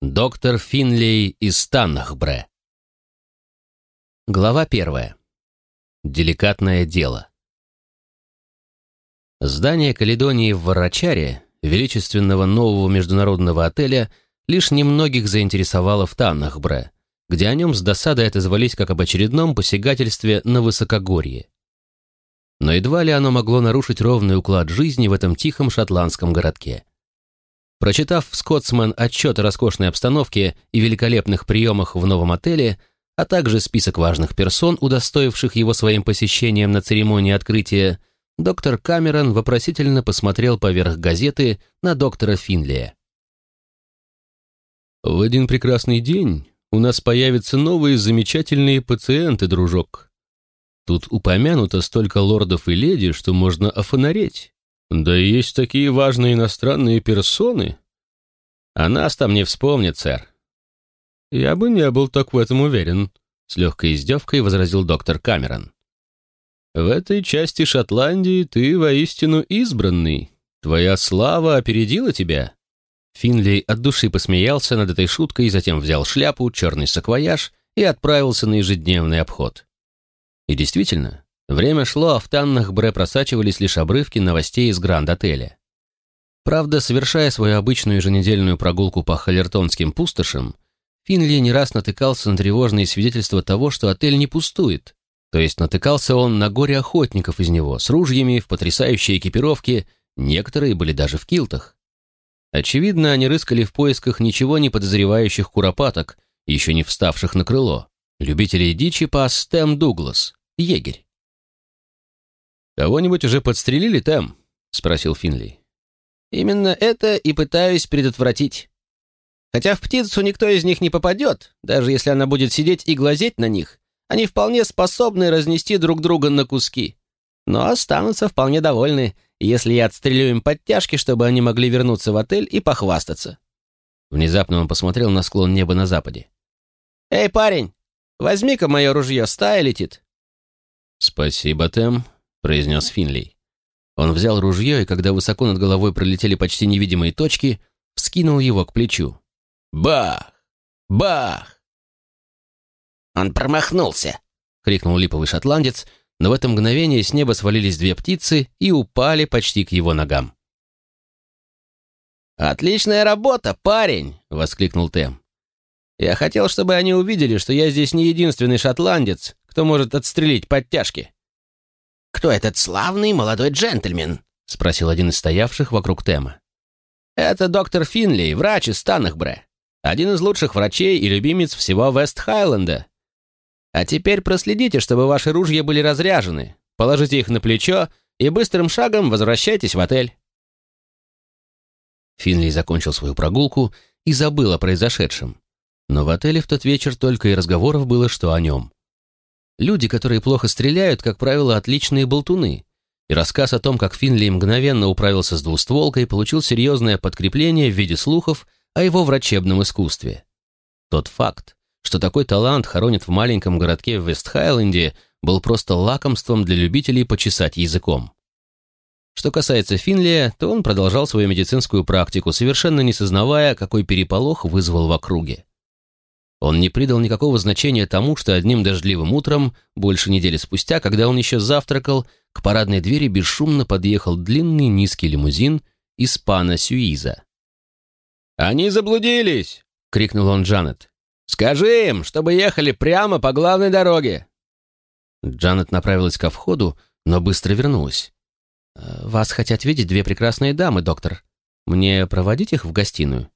Доктор Финлей из Таннахбре. Глава первая. Деликатное дело. Здание Каледонии в Варачаре, величественного нового международного отеля, лишь немногих заинтересовало в Таннахбре, где о нем с досадой отозвались как об очередном посягательстве на высокогорье. Но едва ли оно могло нарушить ровный уклад жизни в этом тихом шотландском городке. Прочитав в «Скотсман» отчет о роскошной обстановке и великолепных приемах в новом отеле, а также список важных персон, удостоивших его своим посещением на церемонии открытия, доктор Камерон вопросительно посмотрел поверх газеты на доктора Финлия. «В один прекрасный день у нас появятся новые замечательные пациенты, дружок. Тут упомянуто столько лордов и леди, что можно офонареть. Да и есть такие важные иностранные персоны. А нас там не вспомнят, сэр. Я бы не был так в этом уверен, с легкой издевкой возразил доктор Камерон. В этой части Шотландии ты воистину избранный. Твоя слава опередила тебя. Финли от души посмеялся над этой шуткой, затем взял шляпу, черный саквояж и отправился на ежедневный обход. И действительно, Время шло, а в Таннах Бре просачивались лишь обрывки новостей из Гранд-отеля. Правда, совершая свою обычную еженедельную прогулку по Халертонским пустошам, Финли не раз натыкался на тревожные свидетельства того, что отель не пустует. То есть натыкался он на горе охотников из него, с ружьями, в потрясающей экипировке, некоторые были даже в килтах. Очевидно, они рыскали в поисках ничего не подозревающих куропаток, еще не вставших на крыло. Любителей дичи пас Стэм Дуглас, егерь. «Кого-нибудь уже подстрелили, Тэм?» — спросил Финли. «Именно это и пытаюсь предотвратить. Хотя в птицу никто из них не попадет, даже если она будет сидеть и глазеть на них, они вполне способны разнести друг друга на куски. Но останутся вполне довольны, если я отстрелю им подтяжки, чтобы они могли вернуться в отель и похвастаться». Внезапно он посмотрел на склон неба на западе. «Эй, парень, возьми-ка мое ружье, стая летит». «Спасибо, Тэм», — произнес Финлей. Он взял ружье, и когда высоко над головой пролетели почти невидимые точки, вскинул его к плечу. «Бах! Бах!» «Он промахнулся!» — крикнул липовый шотландец, но в это мгновение с неба свалились две птицы и упали почти к его ногам. «Отличная работа, парень!» — воскликнул Тем. «Я хотел, чтобы они увидели, что я здесь не единственный шотландец, кто может отстрелить подтяжки. «Кто этот славный молодой джентльмен?» — спросил один из стоявших вокруг Тема. «Это доктор Финли, врач из Танахбре. Один из лучших врачей и любимец всего Вест-Хайленда. А теперь проследите, чтобы ваши ружья были разряжены, положите их на плечо и быстрым шагом возвращайтесь в отель». Финли закончил свою прогулку и забыл о произошедшем. Но в отеле в тот вечер только и разговоров было, что о нем. Люди, которые плохо стреляют, как правило, отличные болтуны. И рассказ о том, как Финли мгновенно управился с двустволкой, получил серьезное подкрепление в виде слухов о его врачебном искусстве. Тот факт, что такой талант хоронят в маленьком городке в Вестхайленде, был просто лакомством для любителей почесать языком. Что касается Финлия, то он продолжал свою медицинскую практику, совершенно не сознавая, какой переполох вызвал в округе. Он не придал никакого значения тому, что одним дождливым утром, больше недели спустя, когда он еще завтракал, к парадной двери бесшумно подъехал длинный низкий лимузин из пана Сюиза. «Они заблудились!» — крикнул он Джанет. «Скажи им, чтобы ехали прямо по главной дороге!» Джанет направилась ко входу, но быстро вернулась. «Э, «Вас хотят видеть две прекрасные дамы, доктор. Мне проводить их в гостиную?»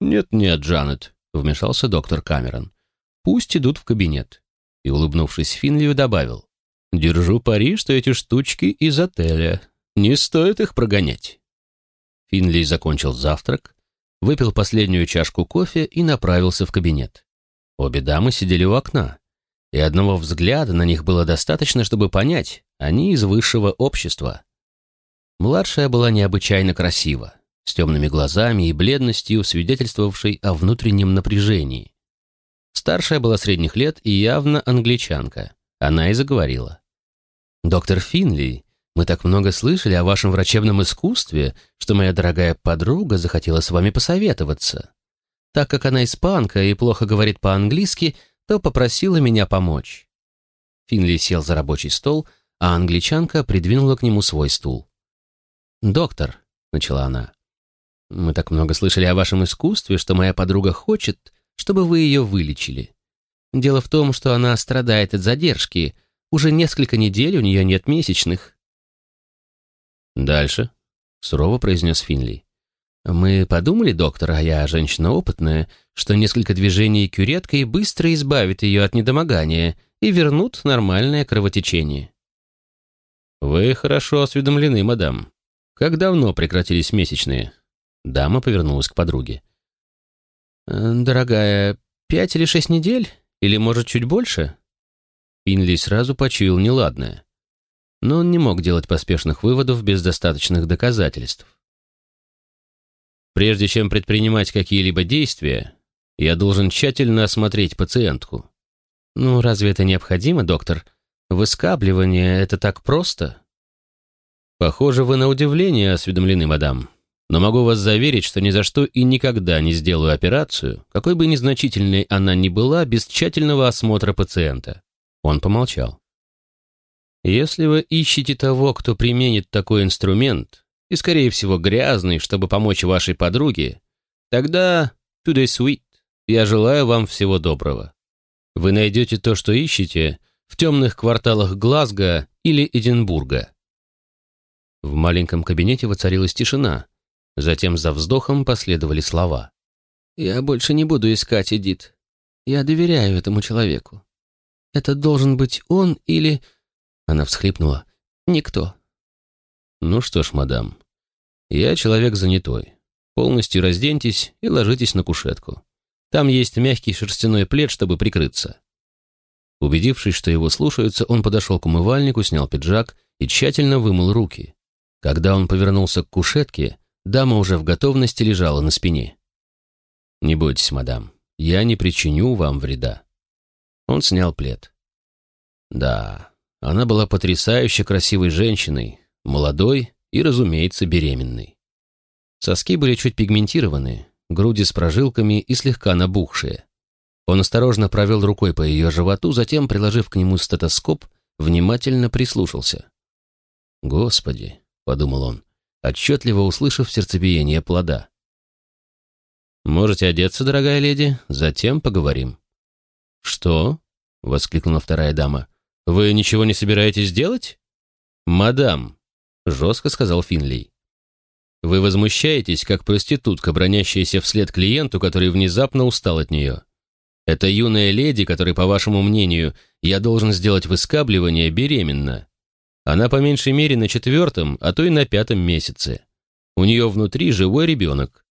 «Нет-нет, Джанет», вмешался доктор Камерон. «Пусть идут в кабинет». И, улыбнувшись Финлию, добавил. «Держу пари, что эти штучки из отеля. Не стоит их прогонять». Финли закончил завтрак, выпил последнюю чашку кофе и направился в кабинет. Обе дамы сидели у окна, и одного взгляда на них было достаточно, чтобы понять, они из высшего общества. Младшая была необычайно красива с темными глазами и бледностью, свидетельствовавшей о внутреннем напряжении. Старшая была средних лет и явно англичанка. Она и заговорила. «Доктор Финли, мы так много слышали о вашем врачебном искусстве, что моя дорогая подруга захотела с вами посоветоваться. Так как она испанка и плохо говорит по-английски, то попросила меня помочь. Финли сел за рабочий стол, а англичанка придвинула к нему свой стул. «Доктор», — начала она, — «мы так много слышали о вашем искусстве, что моя подруга хочет, чтобы вы ее вылечили. Дело в том, что она страдает от задержки. Уже несколько недель у нее нет месячных». «Дальше», — сурово произнес Финли. «Мы подумали, доктор, а я женщина опытная, что несколько движений кюреткой быстро избавит ее от недомогания и вернут нормальное кровотечение». «Вы хорошо осведомлены, мадам. Как давно прекратились месячные?» Дама повернулась к подруге. «Э, «Дорогая, пять или шесть недель? Или, может, чуть больше?» Финли сразу почуял неладное. Но он не мог делать поспешных выводов без достаточных доказательств. Прежде чем предпринимать какие-либо действия, я должен тщательно осмотреть пациентку. Ну, разве это необходимо, доктор? Выскабливание — это так просто? Похоже, вы на удивление осведомлены, мадам. Но могу вас заверить, что ни за что и никогда не сделаю операцию, какой бы незначительной она ни была, без тщательного осмотра пациента. Он помолчал. Если вы ищете того, кто применит такой инструмент, и, скорее всего, грязный, чтобы помочь вашей подруге, тогда today sweet. Я желаю вам всего доброго. Вы найдете то, что ищете, в темных кварталах Глазго или Эдинбурга. В маленьком кабинете воцарилась тишина. Затем за вздохом последовали слова. «Я больше не буду искать Эдит. Я доверяю этому человеку. Это должен быть он или...» Она всхлипнула. «Никто». «Ну что ж, мадам, я человек занятой. Полностью разденьтесь и ложитесь на кушетку. Там есть мягкий шерстяной плед, чтобы прикрыться». Убедившись, что его слушаются, он подошел к умывальнику, снял пиджак и тщательно вымыл руки. Когда он повернулся к кушетке, дама уже в готовности лежала на спине. «Не бойтесь, мадам, я не причиню вам вреда». Он снял плед. Да, она была потрясающе красивой женщиной, молодой и, разумеется, беременной. Соски были чуть пигментированы, груди с прожилками и слегка набухшие. Он осторожно провел рукой по ее животу, затем, приложив к нему стетоскоп, внимательно прислушался. «Господи, подумал он, отчетливо услышав сердцебиение плода. «Можете одеться, дорогая леди, затем поговорим». «Что?» — воскликнула вторая дама. «Вы ничего не собираетесь делать?» «Мадам», — жестко сказал Финлей. «Вы возмущаетесь, как проститутка, бронящаяся вслед клиенту, который внезапно устал от нее. Это юная леди, которой, по вашему мнению, я должен сделать выскабливание, беременна. Она по меньшей мере на четвертом, а то и на пятом месяце. У нее внутри живой ребенок.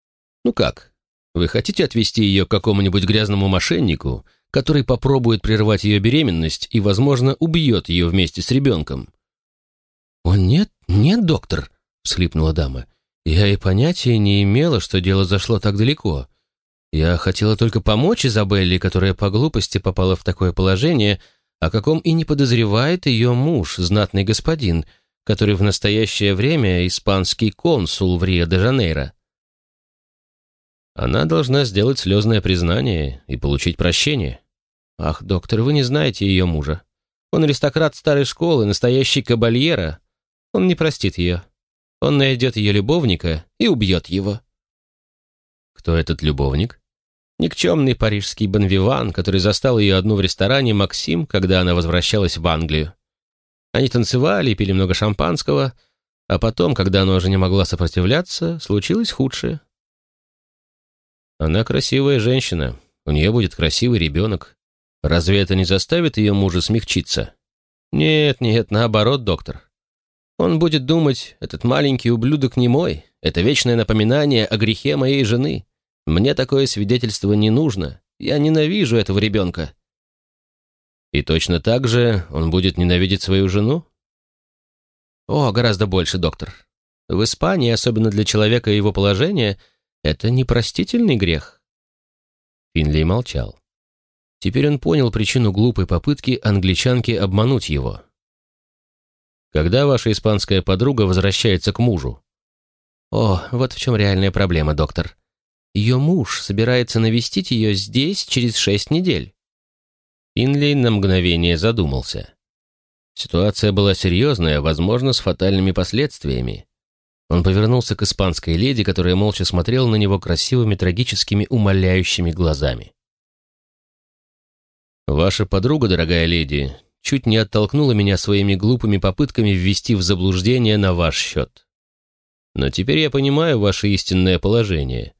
Ну как, вы хотите отвезти ее к какому-нибудь грязному мошеннику, который попробует прервать ее беременность и, возможно, убьет ее вместе с ребенком?» «О, нет, нет, доктор», — всхлипнула дама. «Я и понятия не имела, что дело зашло так далеко. Я хотела только помочь Изабелле, которая по глупости попала в такое положение, — о каком и не подозревает ее муж, знатный господин, который в настоящее время испанский консул в Рио-де-Жанейро. Она должна сделать слезное признание и получить прощение. Ах, доктор, вы не знаете ее мужа. Он аристократ старой школы, настоящий кабальера. Он не простит ее. Он найдет ее любовника и убьет его. Кто этот любовник? Никчемный парижский бонвиван, который застал ее одну в ресторане «Максим», когда она возвращалась в Англию. Они танцевали и пили много шампанского, а потом, когда она уже не могла сопротивляться, случилось худшее. Она красивая женщина, у нее будет красивый ребенок. Разве это не заставит ее мужа смягчиться? Нет, нет, наоборот, доктор. Он будет думать, этот маленький ублюдок не мой, это вечное напоминание о грехе моей жены. Мне такое свидетельство не нужно. Я ненавижу этого ребенка». «И точно так же он будет ненавидеть свою жену?» «О, гораздо больше, доктор. В Испании, особенно для человека его положения, это непростительный грех». Финли молчал. Теперь он понял причину глупой попытки англичанки обмануть его. «Когда ваша испанская подруга возвращается к мужу?» «О, вот в чем реальная проблема, доктор. Ее муж собирается навестить ее здесь через шесть недель». Инли на мгновение задумался. Ситуация была серьезная, возможно, с фатальными последствиями. Он повернулся к испанской леди, которая молча смотрела на него красивыми, трагическими, умоляющими глазами. «Ваша подруга, дорогая леди, чуть не оттолкнула меня своими глупыми попытками ввести в заблуждение на ваш счет. Но теперь я понимаю ваше истинное положение.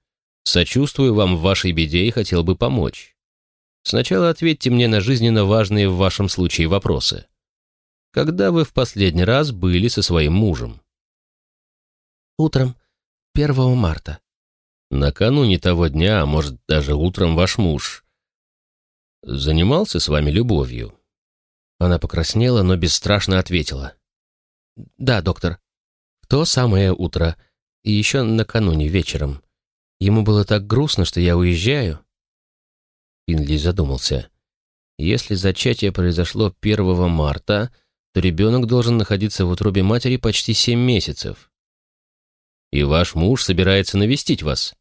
Сочувствую вам в вашей беде и хотел бы помочь. Сначала ответьте мне на жизненно важные в вашем случае вопросы. Когда вы в последний раз были со своим мужем? Утром 1 марта. Накануне того дня, а может, даже утром ваш муж занимался с вами любовью? Она покраснела, но бесстрашно ответила. «Да, доктор. В то самое утро. И еще накануне вечером. Ему было так грустно, что я уезжаю». Финли задумался. «Если зачатие произошло 1 марта, то ребенок должен находиться в утробе матери почти семь месяцев. И ваш муж собирается навестить вас.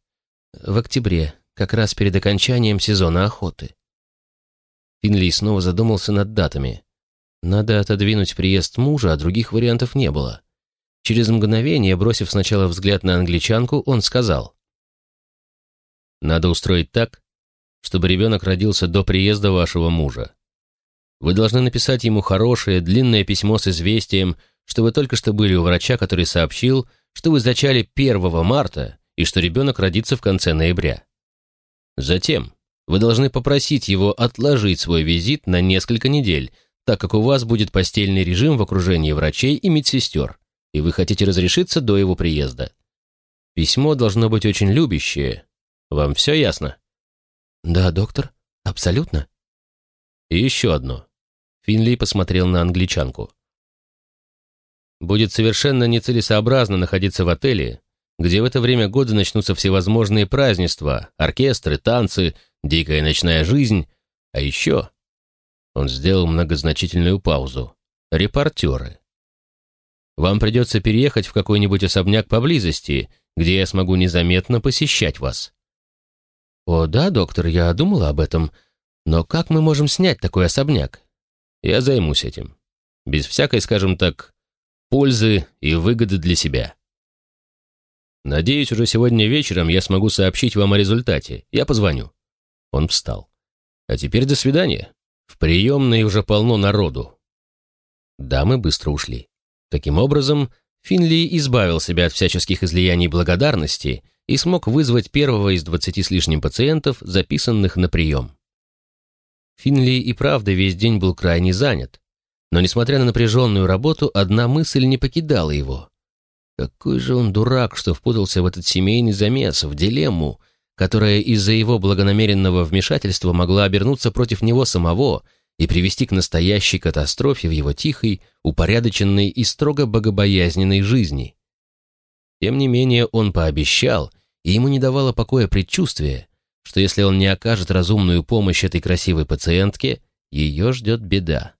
В октябре, как раз перед окончанием сезона охоты. Финли снова задумался над датами. Надо отодвинуть приезд мужа, а других вариантов не было. Через мгновение, бросив сначала взгляд на англичанку, он сказал. «Надо устроить так, чтобы ребенок родился до приезда вашего мужа. Вы должны написать ему хорошее, длинное письмо с известием, что вы только что были у врача, который сообщил, что вы зачали 1 марта и что ребенок родится в конце ноября. Затем вы должны попросить его отложить свой визит на несколько недель, так как у вас будет постельный режим в окружении врачей и медсестер, и вы хотите разрешиться до его приезда. Письмо должно быть очень любящее. Вам все ясно? Да, доктор, абсолютно. И еще одно. Финли посмотрел на англичанку. «Будет совершенно нецелесообразно находиться в отеле, где в это время года начнутся всевозможные празднества, оркестры, танцы, дикая ночная жизнь, а еще...» Он сделал многозначительную паузу. «Репортеры. Вам придется переехать в какой-нибудь особняк поблизости, где я смогу незаметно посещать вас». «О, да, доктор, я думала об этом. Но как мы можем снять такой особняк? Я займусь этим. Без всякой, скажем так, пользы и выгоды для себя. Надеюсь, уже сегодня вечером я смогу сообщить вам о результате. Я позвоню. Он встал. А теперь до свидания. В приемной уже полно народу. Дамы быстро ушли. Таким образом, Финли избавил себя от всяческих излияний благодарности и смог вызвать первого из двадцати с лишним пациентов, записанных на прием. Финли и правда весь день был крайне занят. Но, несмотря на напряженную работу, одна мысль не покидала его. Какой же он дурак, что впутался в этот семейный замес, в дилемму, которая из-за его благонамеренного вмешательства могла обернуться против него самого и привести к настоящей катастрофе в его тихой, упорядоченной и строго богобоязненной жизни. Тем не менее он пообещал, и ему не давало покоя предчувствие, что если он не окажет разумную помощь этой красивой пациентке, ее ждет беда.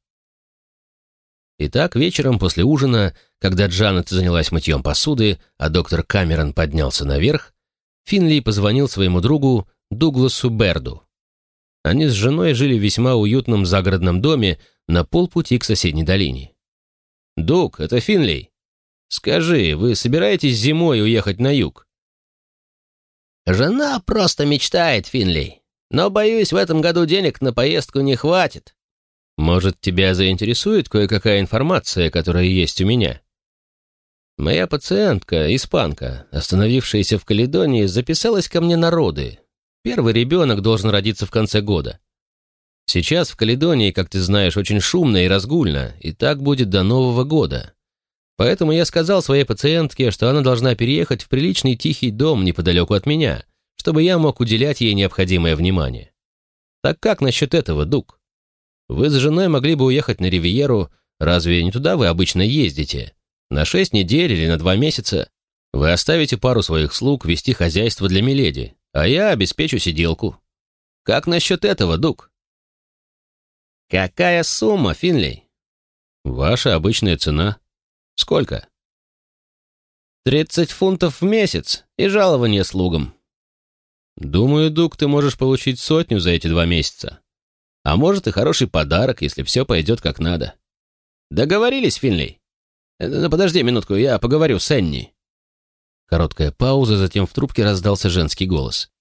Итак, вечером после ужина, когда Джанет занялась мытьем посуды, а доктор Камерон поднялся наверх, Финли позвонил своему другу Дугласу Берду. Они с женой жили в весьма уютном загородном доме на полпути к соседней долине. «Дуг, это Финли. Скажи, вы собираетесь зимой уехать на юг?» «Жена просто мечтает, Финли. Но, боюсь, в этом году денег на поездку не хватит». «Может, тебя заинтересует кое-какая информация, которая есть у меня?» Моя пациентка, испанка, остановившаяся в Каледонии, записалась ко мне на роды. Первый ребенок должен родиться в конце года. Сейчас в Каледонии, как ты знаешь, очень шумно и разгульно, и так будет до Нового года. Поэтому я сказал своей пациентке, что она должна переехать в приличный тихий дом неподалеку от меня, чтобы я мог уделять ей необходимое внимание. Так как насчет этого, Дук? Вы с женой могли бы уехать на Ривьеру, разве не туда вы обычно ездите? На шесть недель или на два месяца? Вы оставите пару своих слуг вести хозяйство для Миледи, а я обеспечу сиделку. Как насчет этого, Дук? Какая сумма, Финлей? Ваша обычная цена. Сколько? Тридцать фунтов в месяц и жалование слугам. Думаю, Дук, ты можешь получить сотню за эти два месяца. А может и хороший подарок, если все пойдет как надо. Договорились, Финли? Э, ну, подожди минутку, я поговорю с Энни. Короткая пауза, затем в трубке раздался женский голос.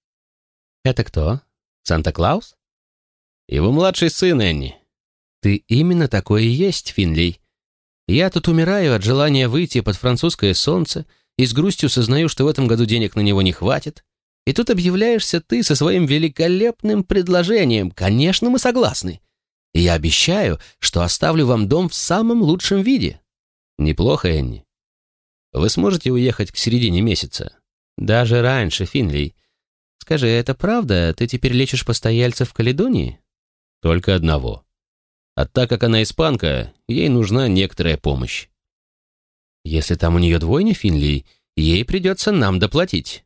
«Это кто? Санта-Клаус?» «Его младший сын, Энни». «Ты именно такой и есть, Финлей. Я тут умираю от желания выйти под французское солнце и с грустью сознаю, что в этом году денег на него не хватит. И тут объявляешься ты со своим великолепным предложением. Конечно, мы согласны. И я обещаю, что оставлю вам дом в самом лучшем виде». «Неплохо, Энни. Вы сможете уехать к середине месяца?» «Даже раньше, Финлей. Скажи, это правда? Ты теперь лечишь постояльцев в Каледонии?» «Только одного. А так как она испанка, ей нужна некоторая помощь». «Если там у нее двойня, Финли, ей придется нам доплатить».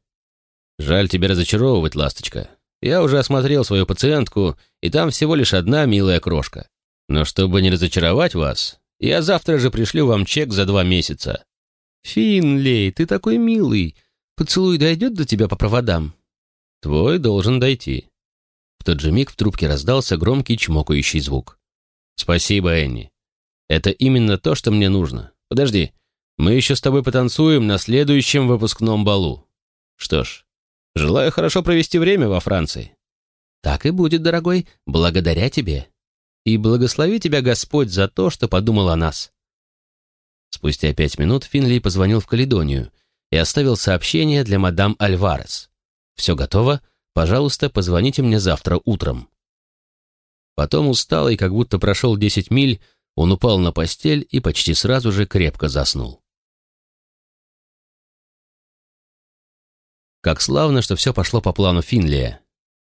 «Жаль тебя разочаровывать, ласточка. Я уже осмотрел свою пациентку, и там всего лишь одна милая крошка. Но чтобы не разочаровать вас, я завтра же пришлю вам чек за два месяца». «Финлей, ты такой милый. Поцелуй дойдет до тебя по проводам?» Твой должен дойти». В тот же миг в трубке раздался громкий чмокающий звук. «Спасибо, Энни. Это именно то, что мне нужно. Подожди, мы еще с тобой потанцуем на следующем выпускном балу. Что ж, желаю хорошо провести время во Франции». «Так и будет, дорогой, благодаря тебе. И благослови тебя Господь за то, что подумал о нас». Спустя пять минут Финли позвонил в Каледонию и оставил сообщение для мадам Альварес. Все готово? Пожалуйста, позвоните мне завтра утром». Потом усталый, как будто прошел десять миль, он упал на постель и почти сразу же крепко заснул. Как славно, что все пошло по плану Финлия.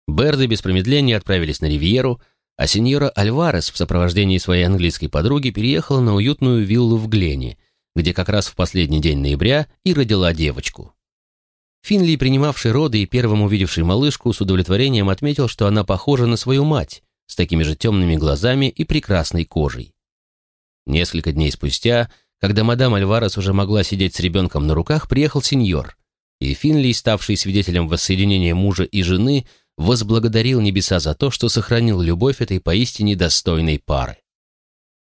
Берды без промедления отправились на Ривьеру, а сеньора Альварес в сопровождении своей английской подруги переехала на уютную виллу в Глене, где как раз в последний день ноября и родила девочку. Финли, принимавший роды и первым увидевший малышку, с удовлетворением отметил, что она похожа на свою мать, с такими же темными глазами и прекрасной кожей. Несколько дней спустя, когда мадам Альварес уже могла сидеть с ребенком на руках, приехал сеньор, и Финли, ставший свидетелем воссоединения мужа и жены, возблагодарил небеса за то, что сохранил любовь этой поистине достойной пары.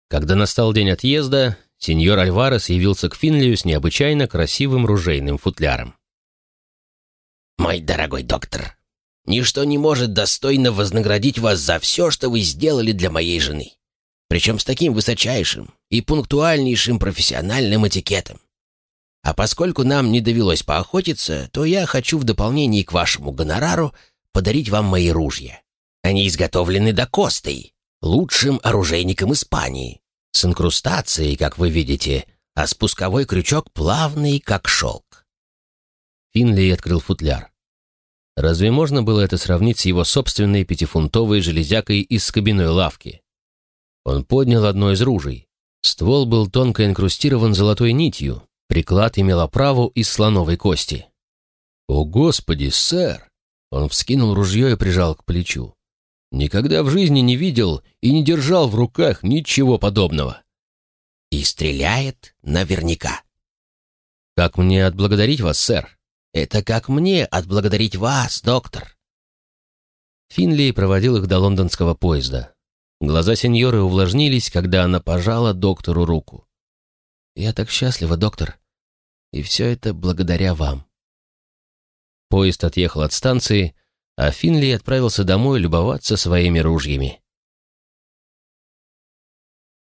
Когда настал день отъезда, сеньор Альварес явился к Финлию с необычайно красивым ружейным футляром. «Мой дорогой доктор, ничто не может достойно вознаградить вас за все, что вы сделали для моей жены. Причем с таким высочайшим и пунктуальнейшим профессиональным этикетом. А поскольку нам не довелось поохотиться, то я хочу в дополнение к вашему гонорару подарить вам мои ружья. Они изготовлены до костой, лучшим оружейником Испании, с инкрустацией, как вы видите, а спусковой крючок плавный, как шелк. Финли открыл футляр. Разве можно было это сравнить с его собственной пятифунтовой железякой из скобяной лавки? Он поднял одно из ружей. Ствол был тонко инкрустирован золотой нитью, приклад имел оправу из слоновой кости. «О, Господи, сэр!» Он вскинул ружье и прижал к плечу. «Никогда в жизни не видел и не держал в руках ничего подобного». «И стреляет наверняка». «Как мне отблагодарить вас, сэр?» Это как мне отблагодарить вас, доктор?» Финли проводил их до лондонского поезда. Глаза сеньоры увлажнились, когда она пожала доктору руку. «Я так счастлива, доктор. И все это благодаря вам». Поезд отъехал от станции, а Финли отправился домой любоваться своими ружьями.